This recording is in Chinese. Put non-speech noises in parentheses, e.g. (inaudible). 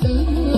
怎 (laughs)